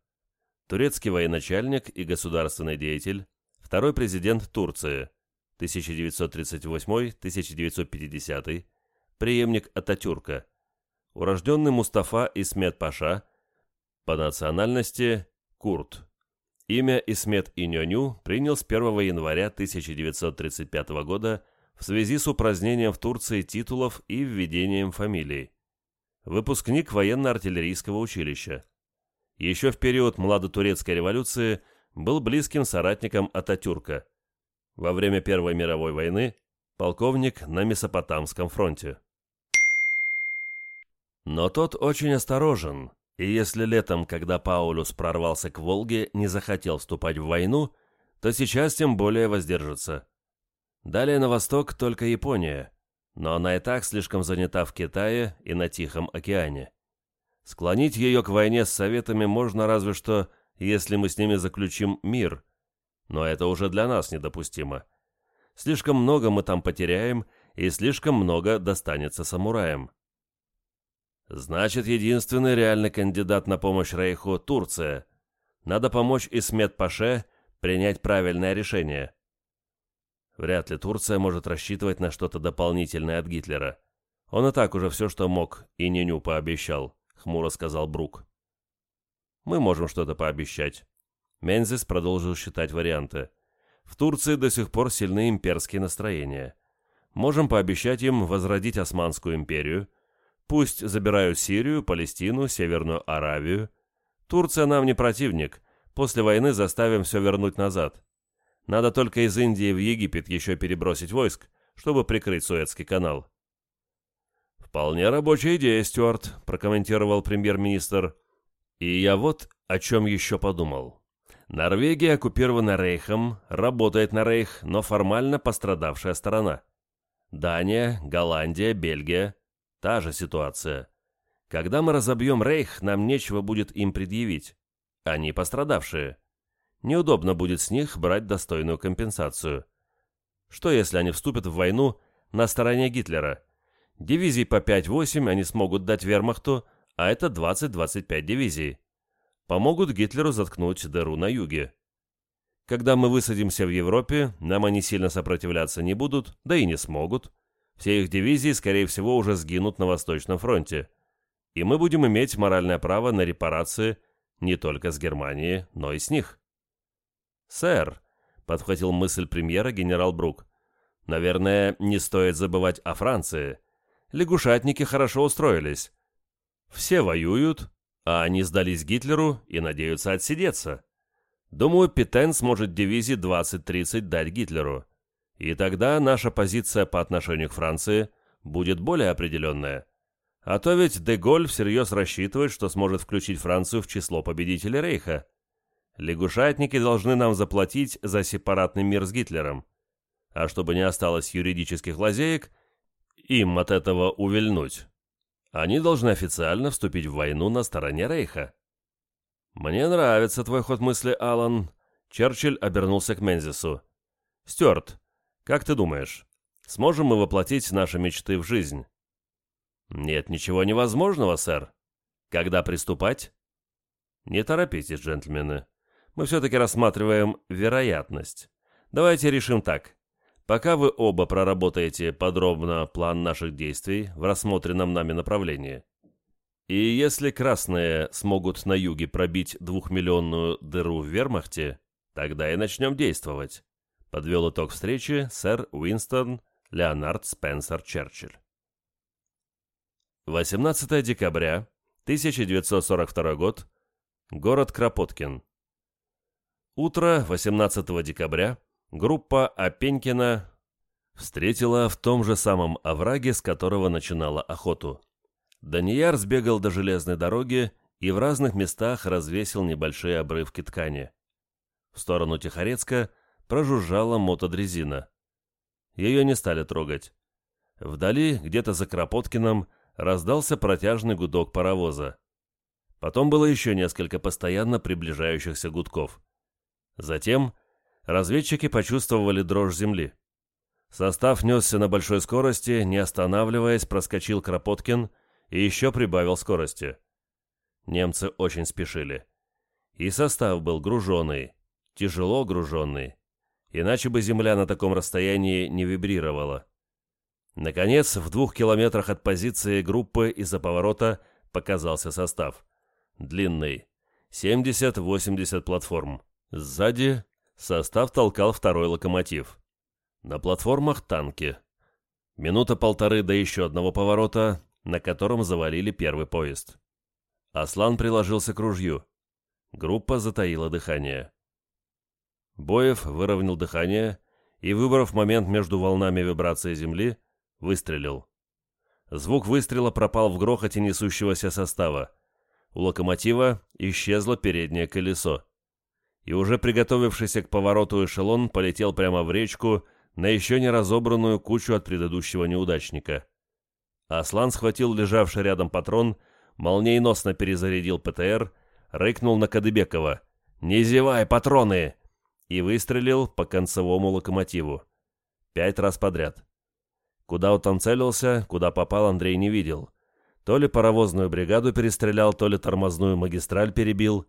Турецкий военачальник и государственный деятель, второй президент Турции, 1938-1950, преемник Ататюрка, урожденный Мустафа Исмет Паша, по национальности Курт. Имя Исмет Иньоню принял с 1 января 1935 года в связи с упразднением в Турции титулов и введением фамилий. Выпускник военно-артиллерийского училища. Еще в период младотурецкой революции был близким соратником Ататюрка. Во время Первой мировой войны полковник на Месопотамском фронте. Но тот очень осторожен, и если летом, когда Паулюс прорвался к Волге, не захотел вступать в войну, то сейчас тем более воздержится. Далее на восток только Япония, но она и так слишком занята в Китае и на Тихом океане. Склонить ее к войне с Советами можно разве что, если мы с ними заключим мир, но это уже для нас недопустимо. Слишком много мы там потеряем, и слишком много достанется самураям. Значит, единственный реальный кандидат на помощь Рейху – Турция. Надо помочь Исмет Паше принять правильное решение. Вряд ли Турция может рассчитывать на что-то дополнительное от Гитлера. Он и так уже все, что мог, и Ниню пообещал, хмуро сказал Брук. Мы можем что-то пообещать. Мензис продолжил считать варианты. В Турции до сих пор сильны имперские настроения. Можем пообещать им возродить Османскую империю – Пусть забирают Сирию, Палестину, Северную Аравию. Турция нам не противник. После войны заставим все вернуть назад. Надо только из Индии в Египет еще перебросить войск, чтобы прикрыть Суэцкий канал. «Вполне рабочая идея, Стюарт», – прокомментировал премьер-министр. «И я вот о чем еще подумал. Норвегия оккупирована Рейхом, работает на Рейх, но формально пострадавшая сторона. Дания, Голландия, Бельгия Та же ситуация. Когда мы разобьем Рейх, нам нечего будет им предъявить. Они пострадавшие. Неудобно будет с них брать достойную компенсацию. Что если они вступят в войну на стороне Гитлера? Дивизий по 5-8 они смогут дать вермахту, а это 20-25 дивизий. Помогут Гитлеру заткнуть дыру на юге. Когда мы высадимся в Европе, нам они сильно сопротивляться не будут, да и не смогут. Все их дивизии, скорее всего, уже сгинут на Восточном фронте. И мы будем иметь моральное право на репарации не только с Германии, но и с них. «Сэр», — подхватил мысль премьера генерал Брук, — «наверное, не стоит забывать о Франции. Лягушатники хорошо устроились. Все воюют, а они сдались Гитлеру и надеются отсидеться. Думаю, Петен сможет дивизии 20-30 дать Гитлеру. И тогда наша позиция по отношению к Франции будет более определенная. А то ведь Деголь всерьез рассчитывает, что сможет включить Францию в число победителей Рейха. Лягушатники должны нам заплатить за сепаратный мир с Гитлером. А чтобы не осталось юридических лазеек, им от этого увильнуть. Они должны официально вступить в войну на стороне Рейха. «Мне нравится твой ход мысли, Алан. Черчилль обернулся к Мензису. «Стюарт, как ты думаешь, сможем мы воплотить наши мечты в жизнь? Нет ничего невозможного, сэр. Когда приступать? Не торопитесь, джентльмены. Мы все-таки рассматриваем вероятность. Давайте решим так. Пока вы оба проработаете подробно план наших действий в рассмотренном нами направлении. И если красные смогут на юге пробить двухмиллионную дыру в вермахте, тогда и начнем действовать подвел итог встречи сэр Уинстон Леонард Спенсер Черчилль. 18 декабря 1942 год. Город Кропоткин. Утро 18 декабря группа Опенькина встретила в том же самом овраге, с которого начинала охоту. Данияр сбегал до железной дороги и в разных местах развесил небольшие обрывки ткани. В сторону Тихорецка прожужжала мотодрезина. ее не стали трогать. Вдали, где-то за Кропоткиным, раздался протяжный гудок паровоза. Потом было еще несколько постоянно приближающихся гудков. Затем разведчики почувствовали дрожь земли. Состав несся на большой скорости, не останавливаясь, проскочил Кропоткин и еще прибавил скорости. Немцы очень спешили. И состав был груженный, тяжело груженный, иначе бы земля на таком расстоянии не вибрировала. Наконец, в двух километрах от позиции группы из-за поворота показался состав. Длинный. 70-80 платформ. Сзади состав толкал второй локомотив. На платформах танки. Минута-полторы до еще одного поворота, на котором завалили первый поезд. Аслан приложился к ружью. Группа затаила дыхание. Боев выровнял дыхание и, выбрав момент между волнами вибрации земли, выстрелил. Звук выстрела пропал в грохоте несущегося состава. У локомотива исчезло переднее колесо. И уже приготовившийся к повороту эшелон полетел прямо в речку, на еще не разобранную кучу от предыдущего неудачника. Аслан схватил лежавший рядом патрон, молниеносно перезарядил ПТР, рыкнул на Кадыбекова «Не зевай, патроны!» И выстрелил по концевому локомотиву. Пять раз подряд. Куда он целился, куда попал, Андрей не видел. То ли паровозную бригаду перестрелял, то ли тормозную магистраль перебил,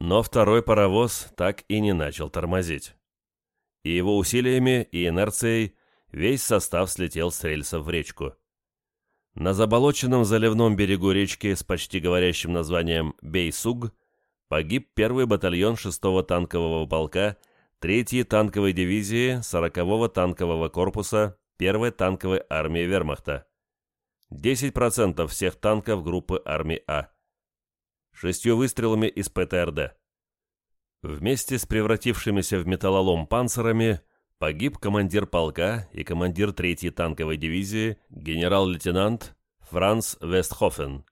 но второй паровоз так и не начал тормозить и его усилиями и инерцией весь состав слетел с рельсов в речку. На заболоченном заливном берегу речки с почти говорящим названием Бейсуг погиб первый батальон 6-го танкового полка 3-й танковой дивизии 40-го танкового корпуса 1-й танковой армии вермахта. 10% всех танков группы армии А. Шестью выстрелами из ПТРД. Вместе с превратившимися в металлолом панцирами погиб командир полка и командир 3-й танковой дивизии генерал-лейтенант Франц Вестхофен.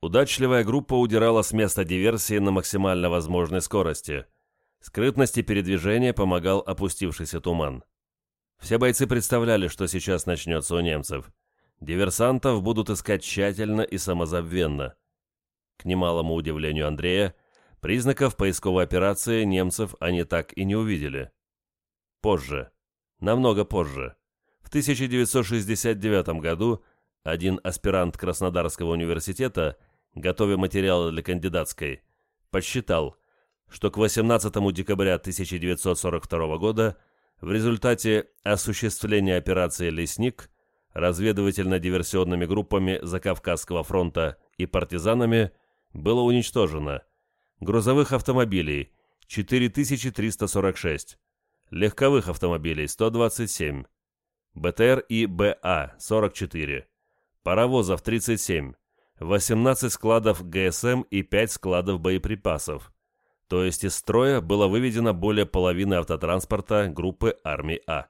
Удачливая группа удирала с места диверсии на максимально возможной скорости. Скрытности передвижения помогал опустившийся туман. Все бойцы представляли, что сейчас начнется у немцев. Диверсантов будут искать тщательно и самозабвенно. К немалому удивлению Андрея, Признаков поисковой операции немцев они так и не увидели. Позже, намного позже, в 1969 году один аспирант Краснодарского университета, готовя материалы для кандидатской, подсчитал, что к 18 декабря 1942 года в результате осуществления операции «Лесник» разведывательно-диверсионными группами Закавказского фронта и партизанами было уничтожено грузовых автомобилей 4346, легковых автомобилей 127, БТР и БА 44, паровозов 37, 18 складов ГСМ и 5 складов боеприпасов. То есть из строя было выведено более половины автотранспорта группы армии А.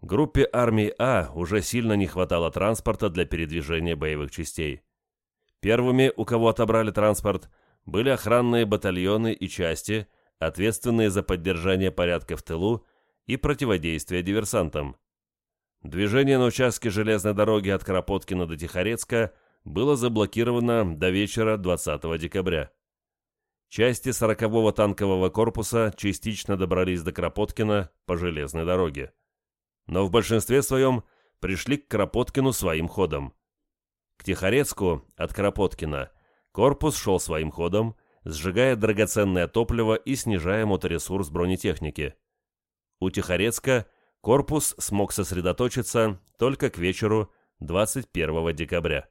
Группе армии А уже сильно не хватало транспорта для передвижения боевых частей. Первыми, у кого отобрали транспорт – были охранные батальоны и части, ответственные за поддержание порядка в тылу и противодействие диверсантам. Движение на участке железной дороги от Кропоткина до Тихорецка было заблокировано до вечера 20 декабря. Части 40-го танкового корпуса частично добрались до Кропоткина по железной дороге. Но в большинстве своем пришли к Кропоткину своим ходом. К Тихорецку от Кропоткина Корпус шел своим ходом, сжигая драгоценное топливо и снижая моторесурс бронетехники. У Тихорецка корпус смог сосредоточиться только к вечеру 21 декабря.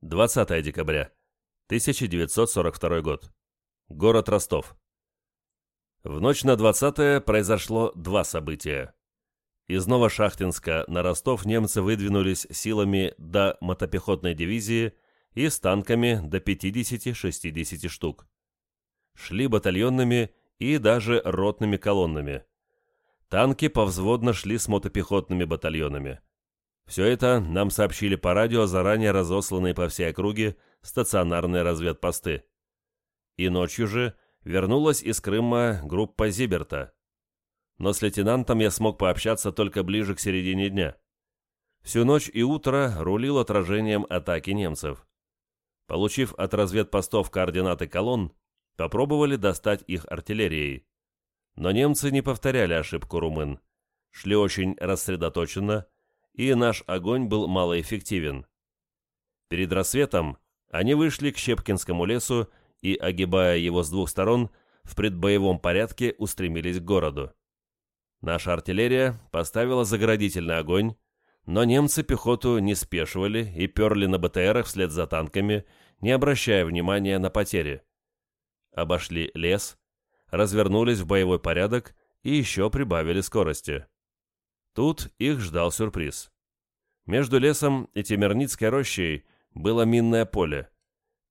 20 декабря. 1942 год. Город Ростов. В ночь на 20 произошло два события. Из Новошахтинска на Ростов немцы выдвинулись силами до мотопехотной дивизии и с танками до 50-60 штук. Шли батальонными и даже ротными колоннами. Танки повзводно шли с мотопехотными батальонами. Все это нам сообщили по радио заранее разосланные по всей округе стационарные разведпосты. И ночью же вернулась из Крыма группа Зиберта. но с лейтенантом я смог пообщаться только ближе к середине дня. Всю ночь и утро рулил отражением атаки немцев. Получив от разведпостов координаты колонн, попробовали достать их артиллерией. Но немцы не повторяли ошибку румын. Шли очень рассредоточенно, и наш огонь был малоэффективен. Перед рассветом они вышли к Щепкинскому лесу и, огибая его с двух сторон, в предбоевом порядке устремились к городу. Наша артиллерия поставила заградительный огонь, но немцы пехоту не спешивали и перли на БТРах вслед за танками, не обращая внимания на потери. Обошли лес, развернулись в боевой порядок и еще прибавили скорости. Тут их ждал сюрприз. Между лесом и Темерницкой рощей было минное поле.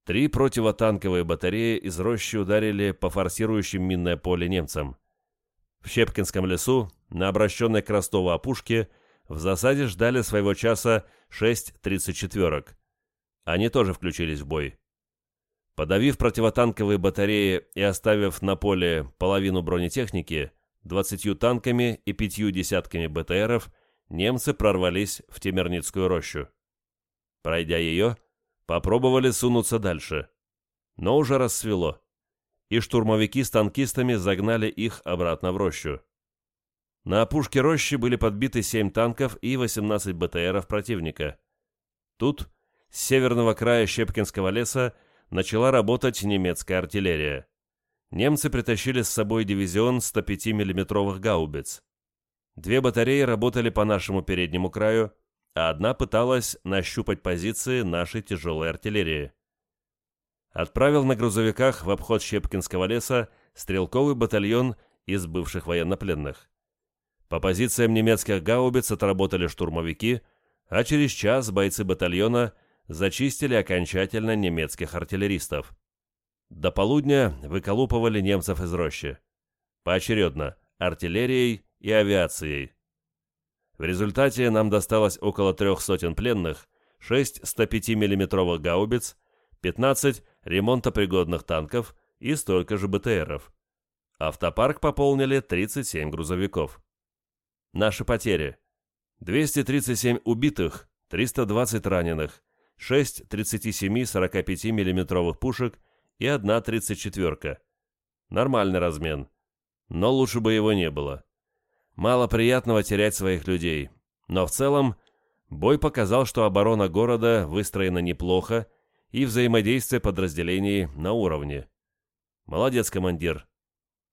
Три противотанковые батареи из рощи ударили по форсирующим минное поле немцам. В Щепкинском лесу, на обращенной к Ростову опушке, в засаде ждали своего часа шесть тридцать четверок. Они тоже включились в бой. Подавив противотанковые батареи и оставив на поле половину бронетехники, двадцатью танками и пятью десятками БТРов, немцы прорвались в Темерницкую рощу. Пройдя ее, попробовали сунуться дальше. Но уже рассвело, и штурмовики с танкистами загнали их обратно в рощу. На опушке рощи были подбиты 7 танков и 18 БТРов противника. Тут, с северного края Щепкинского леса, начала работать немецкая артиллерия. Немцы притащили с собой дивизион 105 миллиметровых гаубиц. Две батареи работали по нашему переднему краю, а одна пыталась нащупать позиции нашей тяжелой артиллерии. Отправил на грузовиках в обход Щепкинского леса стрелковый батальон из бывших военнопленных. По позициям немецких гаубиц отработали штурмовики, а через час бойцы батальона зачистили окончательно немецких артиллеристов. До полудня выколупывали немцев из рощи. Поочередно артиллерией и авиацией. В результате нам досталось около трех сотен пленных, 6 105 миллиметровых гаубиц, 15 ремонтопригодных танков и столько же БТРов. Автопарк пополнили 37 грузовиков. Наши потери. 237 убитых, 320 раненых, 6 37 45 миллиметровых пушек и одна 34-ка. Нормальный размен. Но лучше бы его не было. Мало приятного терять своих людей. Но в целом, бой показал, что оборона города выстроена неплохо и взаимодействие подразделений на уровне. Молодец, командир.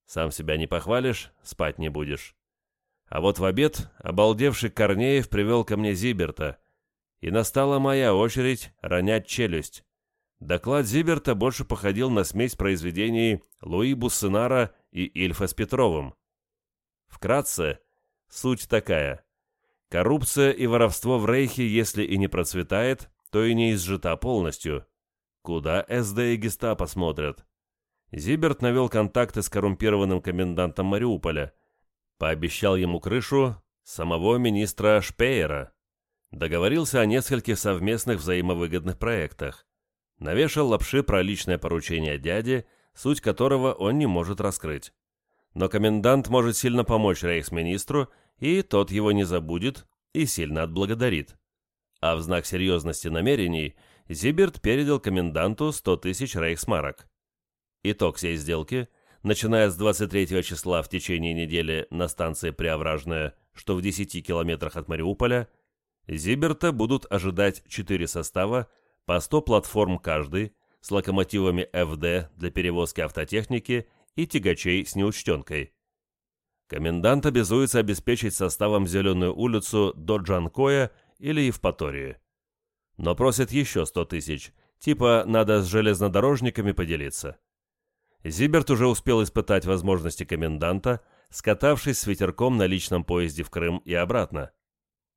Сам себя не похвалишь, спать не будешь. А вот в обед обалдевший Корнеев привел ко мне Зиберта — и настала моя очередь ронять челюсть. Доклад Зиберта больше походил на смесь произведений Луи Буссенара и Ильфа с Петровым. Вкратце, суть такая. Коррупция и воровство в Рейхе, если и не процветает, то и не изжита полностью. Куда СД и Гестапо смотрят? Зиберт навел контакты с коррумпированным комендантом Мариуполя. Пообещал ему крышу самого министра Шпеера. Договорился о нескольких совместных взаимовыгодных проектах. Навешал лапши про личное поручение дяди, суть которого он не может раскрыть. Но комендант может сильно помочь рейхсминистру, и тот его не забудет и сильно отблагодарит. А в знак серьезности намерений Зиберт передал коменданту 100 тысяч рейхсмарок. Итог всей сделки, начиная с 23 числа в течение недели на станции Преображная, что в 10 километрах от Мариуполя, Зиберта будут ожидать четыре состава, по 100 платформ каждый, с локомотивами ФД для перевозки автотехники и тягачей с неучтенкой. Комендант обязуется обеспечить составом Зеленую улицу до Джанкоя или Евпатории. Но просит еще 100 тысяч, типа надо с железнодорожниками поделиться. Зиберт уже успел испытать возможности коменданта, скатавшись с ветерком на личном поезде в Крым и обратно.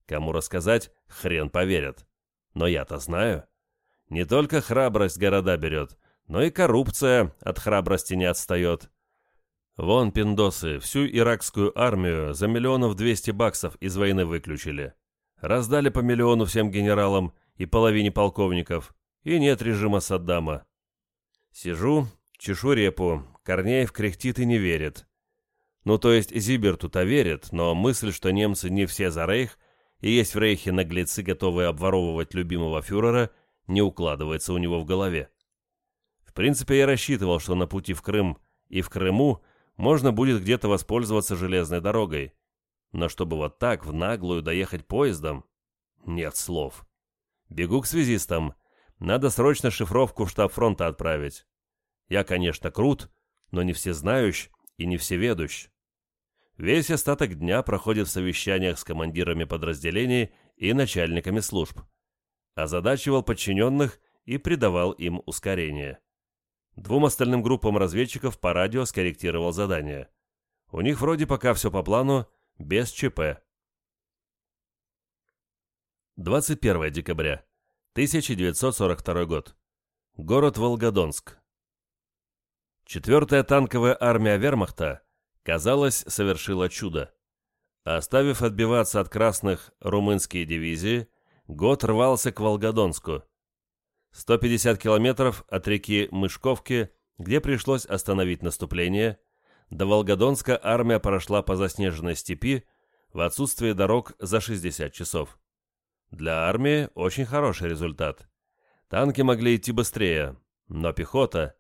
Кому рассказать, хрен поверят. Но я-то знаю. Не только храбрость города берет, но и коррупция от храбрости не отстает. Вон, пиндосы, всю иракскую армию за миллионов двести баксов из войны выключили. Раздали по миллиону всем генералам и половине полковников, и нет режима Саддама. Сижу, чешу репу, Корнеев кряхтит и не верит. Ну, то есть Зиберту-то верит, но мысль, что немцы не все за рейх, и есть в рейхе наглецы, готовые обворовывать любимого фюрера, не укладывается у него в голове. В принципе, я рассчитывал, что на пути в Крым и в Крыму можно будет где-то воспользоваться железной дорогой. Но чтобы вот так, в наглую, доехать поездом? Нет слов. Бегу к связистам. Надо срочно шифровку в штаб фронта отправить. Я, конечно, крут, но не всезнающ и не всеведущ. Весь остаток дня проходит в совещаниях с командирами подразделений и начальниками служб. Озадачивал подчиненных и придавал им ускорение. Двум остальным группам разведчиков по радио скорректировал задание. У них вроде пока все по плану, без ЧП. 21 декабря. 1942 год. Город Волгодонск. Четвертая танковая армия вермахта, казалось, совершила чудо. Оставив отбиваться от красных румынские дивизии, год рвался к Волгодонску. 150 километров от реки Мышковки, где пришлось остановить наступление, до Волгодонска армия прошла по заснеженной степи в отсутствие дорог за 60 часов. Для армии очень хороший результат. Танки могли идти быстрее, но пехота...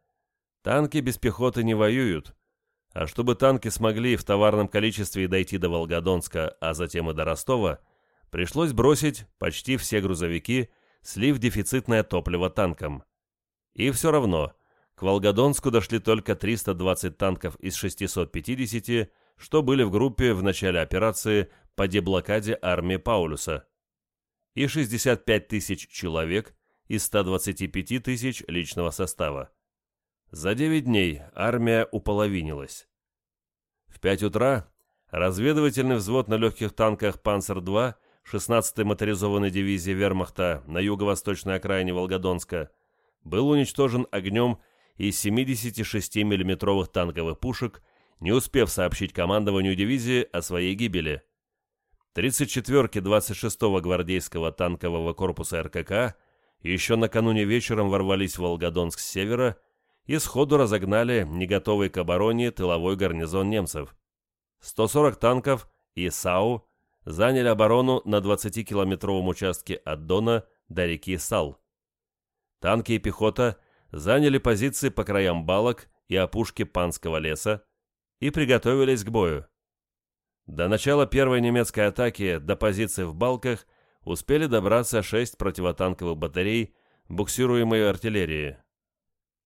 Танки без пехоты не воюют. А чтобы танки смогли в товарном количестве дойти до Волгодонска, а затем и до Ростова, пришлось бросить почти все грузовики слив дефицитное топливо танкам. И все равно, к Волгодонску дошли только 320 танков из 650, что были в группе в начале операции по деблокаде армии Паулюса, и 65 тысяч человек из 125 тысяч личного состава. За 9 дней армия уполовинилась. В 5 утра разведывательный взвод на легких танках «Панцер-2» 16-й моторизованной дивизии вермахта на юго-восточной окраине Волгодонска, был уничтожен огнем из 76 миллиметровых танковых пушек, не успев сообщить командованию дивизии о своей гибели. 34-ки 26-го гвардейского танкового корпуса РКК еще накануне вечером ворвались в Волгодонск с севера и сходу разогнали неготовый к обороне тыловой гарнизон немцев. 140 танков и САУ заняли оборону на 20-километровом участке от Дона до реки Сал. Танки и пехота заняли позиции по краям балок и опушки Панского леса и приготовились к бою. До начала первой немецкой атаки до позиций в балках успели добраться шесть противотанковых батарей, буксируемой артиллерии.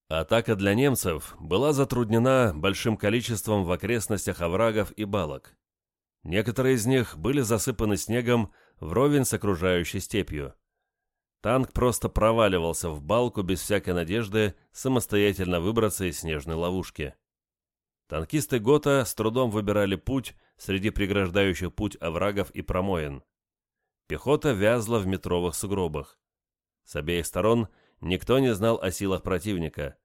Атака для немцев была затруднена большим количеством в окрестностях оврагов и балок. Некоторые из них были засыпаны снегом вровень с окружающей степью. Танк просто проваливался в балку без всякой надежды самостоятельно выбраться из снежной ловушки. Танкисты ГОТА с трудом выбирали путь среди преграждающих путь оврагов и промоин. Пехота вязла в метровых сугробах. С обеих сторон никто не знал о силах противника.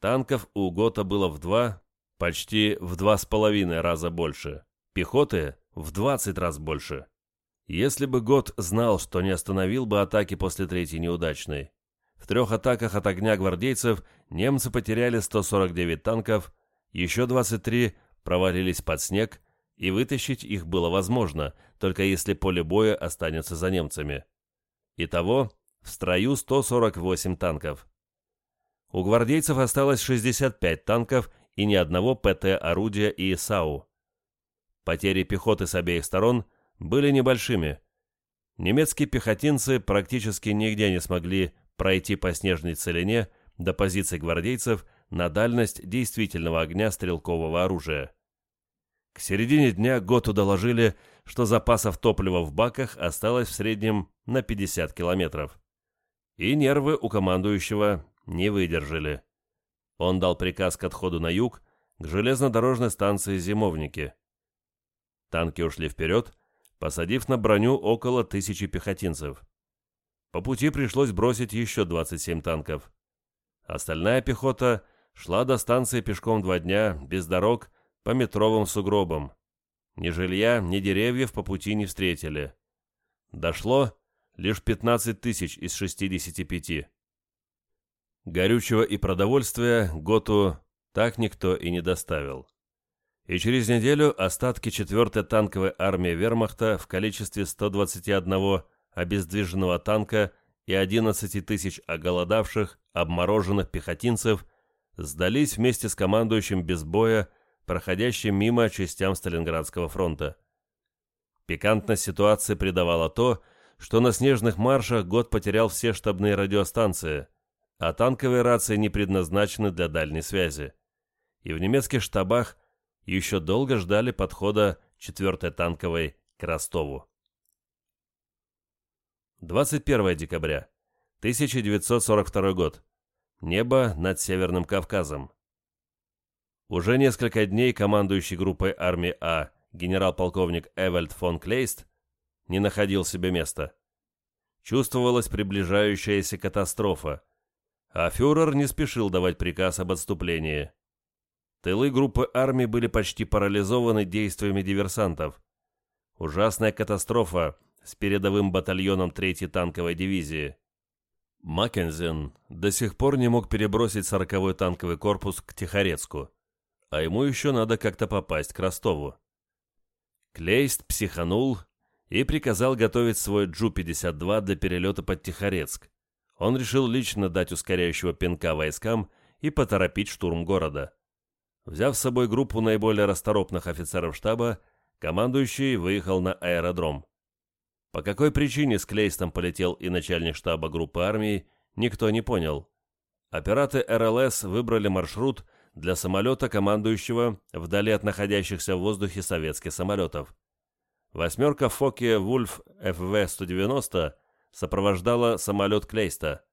Танков у ГОТА было в два, почти в два с половиной раза больше. Пехоты в 20 раз больше. Если бы Год знал, что не остановил бы атаки после третьей неудачной. В трех атаках от огня гвардейцев немцы потеряли 149 танков, еще 23 провалились под снег, и вытащить их было возможно, только если поле боя останется за немцами. Итого, в строю 148 танков. У гвардейцев осталось 65 танков и ни одного ПТ-орудия и САУ. Потери пехоты с обеих сторон были небольшими. Немецкие пехотинцы практически нигде не смогли пройти по снежной целине до позиций гвардейцев на дальность действительного огня стрелкового оружия. К середине дня Готу доложили, что запасов топлива в баках осталось в среднем на 50 километров. И нервы у командующего не выдержали. Он дал приказ к отходу на юг, к железнодорожной станции «Зимовники». Танки ушли вперед, посадив на броню около тысячи пехотинцев. По пути пришлось бросить еще 27 танков. Остальная пехота шла до станции пешком два дня, без дорог, по метровым сугробам. Ни жилья, ни деревьев по пути не встретили. Дошло лишь 15 тысяч из 65. Горючего и продовольствия Готу так никто и не доставил. И через неделю остатки 4-й танковой армии вермахта в количестве 121 обездвиженного танка и 11 тысяч оголодавших, обмороженных пехотинцев сдались вместе с командующим без боя, проходящим мимо частям Сталинградского фронта. Пикантность ситуации придавала то, что на снежных маршах год потерял все штабные радиостанции, а танковые рации не предназначены для дальней связи. И в немецких штабах еще долго ждали подхода 4-й танковой к Ростову. 21 декабря, 1942 год. Небо над Северным Кавказом. Уже несколько дней командующий группой армии А генерал-полковник Эвальд фон Клейст не находил себе места. Чувствовалась приближающаяся катастрофа, а фюрер не спешил давать приказ об отступлении. Тылы группы армий были почти парализованы действиями диверсантов. Ужасная катастрофа с передовым батальоном 3-й танковой дивизии. Маккензен до сих пор не мог перебросить 40-й танковый корпус к Тихорецку, а ему еще надо как-то попасть к Ростову. Клейст психанул и приказал готовить свой Джу-52 для перелета под Тихорецк. Он решил лично дать ускоряющего пинка войскам и поторопить штурм города. Взяв с собой группу наиболее расторопных офицеров штаба, командующий выехал на аэродром. По какой причине с Клейстом полетел и начальник штаба группы армии, никто не понял. Операторы РЛС выбрали маршрут для самолета командующего вдали от находящихся в воздухе советских самолетов. Восьмерка Фоке Вульф ФВ-190 сопровождала самолет Клейста.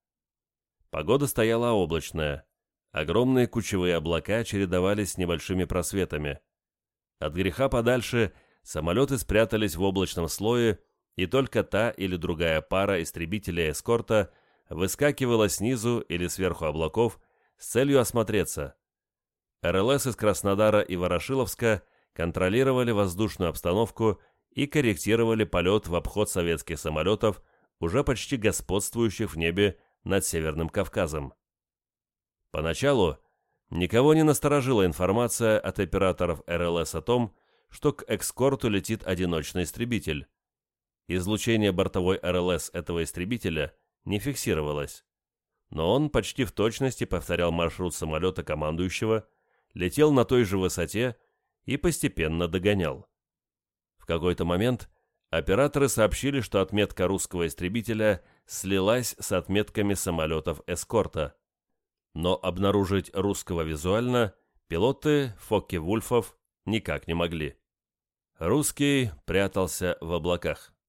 Погода стояла облачная. Огромные кучевые облака чередовались с небольшими просветами. От греха подальше самолеты спрятались в облачном слое и только та или другая пара истребителей эскорта выскакивала снизу или сверху облаков с целью осмотреться. РЛС из Краснодара и Ворошиловска контролировали воздушную обстановку и корректировали полет в обход советских самолетов, уже почти господствующих в небе над Северным Кавказом. Поначалу никого не насторожила информация от операторов РЛС о том, что к экскорту летит одиночный истребитель. Излучение бортовой РЛС этого истребителя не фиксировалось, но он почти в точности повторял маршрут самолета командующего, летел на той же высоте и постепенно догонял. В какой-то момент операторы сообщили, что отметка русского истребителя слилась с отметками самолетов эскорта. Но обнаружить русского визуально пилоты Фокке-Вульфов никак не могли. Русский прятался в облаках.